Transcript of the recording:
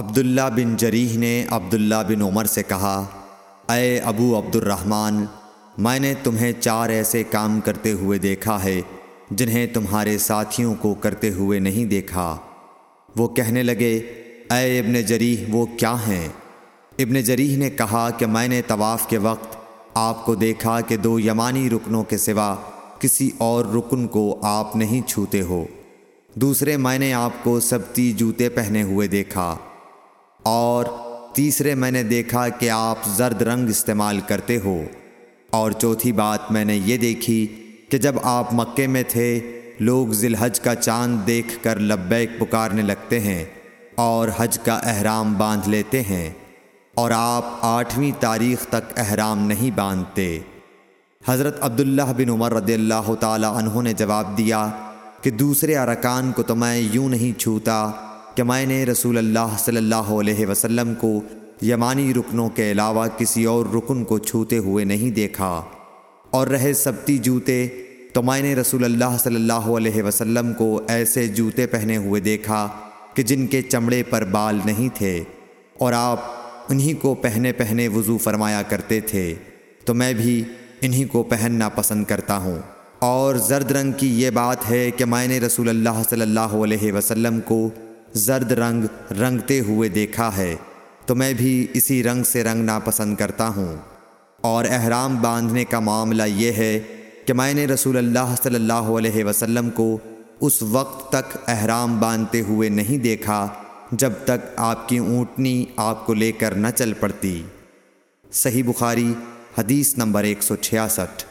عبداللہ بن جریح نے عبداللہ بن عمر سے کہا، اے ابو عبد الرحمن میں نے تمہیں چار ایسے کام کرتے ہوئے دیکھا ہے، جنہیں تمہارے ساتھیوں کو کرتے ہوئے نہیں دیکھا۔ وہ کہنے لگے، اے ابن جریح، وہ کیا ہیں؟ ابن جریح نے کہا کہ میں نے طواف کے وقت آپ کو دیکھا کہ دو یمانی رکنوں کے سوا کسی اور رکن کو آپ نہیں چھوتے ہو۔ دوسرے، میں نے آپ کو سبتی جوتے پہنے ہوئے دیکھا۔ اور تیسرے میں نے دیکھا کہ آپ زرد رنگ استعمال کرتے ہو۔ اور چوتھی بات میں نے یہ دیکھی کہ جب آپ مکے میں تھے، لوگ ذی الحج کا چاند دیکھ کر لبیک پکارنے لگتے ہیں اور حج کا احرام باندھ لیتے ہیں۔ اور آپ آٹھویں تاریخ تک احرام نہیں باندھتے۔ حضرت عبداللہ بن عمر رضی اللہ تعالی عنہ نے جواب دیا کہ دوسرے ارکان کو تو میں یوں نہیں چھوتا کہ میں نے رسول اللہ صلی اللہ علیہ وسلم کو یمانی رکنوں کے علاوہ کسی اور رکن کو چھوتے ہوئے نہیں دیکھا اور رہے سبتی جوتے، تو میں نے رسول اللہ صلی اللہ علیہ وسلم کو ایسے جوتے پہنے ہوئے دیکھا کہ جن کے چمڑے پر بال نہیں تھے اور آپ انہی کو پہنے پہنے وضو فرمایا کرتے تھے، تو میں بھی انہی کو پہننا پسند کرتا ہوں۔ اور زرد رنگ کی یہ بات ہے کہ میں نے رسول اللہ صلی اللہ علیہ وسلم کو زرد رنگ رنگتے ہوئے دیکھا ہے، تو میں بھی اسی رنگ سے رنگنا پسند کرتا ہوں۔ اور احرام باندھنے کا معاملہ یہ ہے کہ میں نے رسول اللہ صلی اللہ علیہ وسلم کو اس وقت تک احرام باندھتے ہوئے نہیں دیکھا جب تک آپ کی اونٹنی آپ کو لے کر نہ چل پڑتی۔ صحیح بخاری، حدیث نمبر ایک سو چھیاسٹھ۔